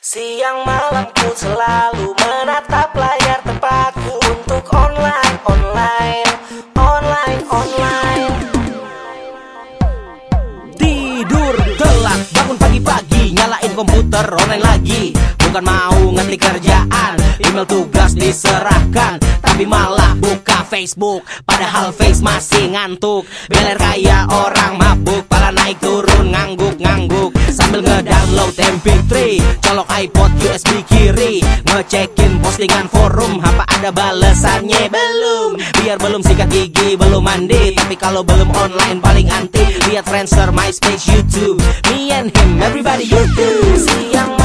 Siang malam ku selalu menatap layar tempatku untuk online, online, online, online. Tidur telat, bangun pagi-pagi, nyalain komputer online lagi. Bukan mau ngetik kerjaan, email tugas diserahkan, tapi malah buka Facebook. Padahal face masih ngantuk, beler kayak orang mabuk, ngedownload MP3, colok iPod USB kiri, ngecekin postingan forum, apa ada balesannya belum? Biar belum sikat gigi, belum mandi, tapi kalau belum online paling anti. Lihat Friendster, MySpace, YouTube, me and him, everybody YouTube. Siang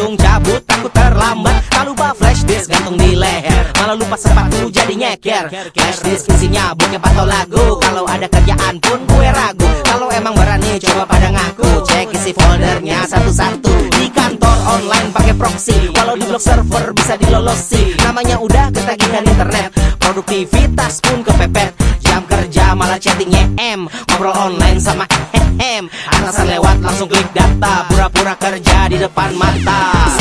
Langsung cabut takut terlambat. Tak lupa flash disk gantung di leher. Malah lupa sepatu jadi nyeker. Flash disk isinya bokep atau lagu. Kalau ada kerjaan pun gue ragu. Kalau emang berani coba pada ngaku. Cek isi foldernya satu-satu. Di kantor online pakai proxy. Walau di blog server bisa dilolosi. Namanya udah ketagihan internet. Produktivitas pun kepepet. Jam kerja malah chattingnya M. Ngobrol online sama Atasan lewat langsung klik data Pura-pura kerja di depan mata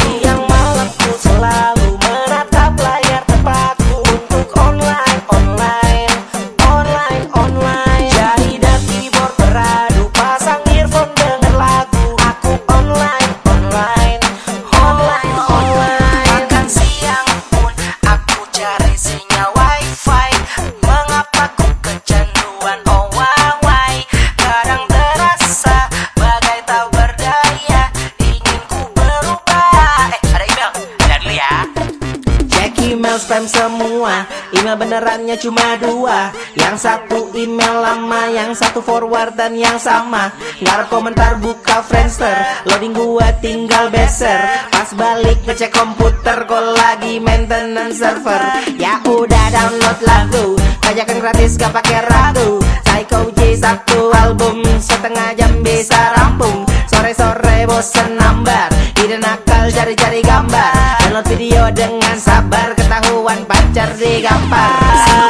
email spam semua. Email benerannya cuma dua. Yang satu email lama Yang satu forward dan yang sama. Ngarep komentar buka Friendster. Loading gua tinggal beser Pas balik ngecek komputer Kok lagi maintenance server. Ya udah download lagu. Bajakan gratis gak pakai ragu Psycho J satu album. Setengah jam bisa rampung. Sore-sore bosen nambar. Ide nakal cari-cari gambar video dengan sabar Ketahuan pacar digampar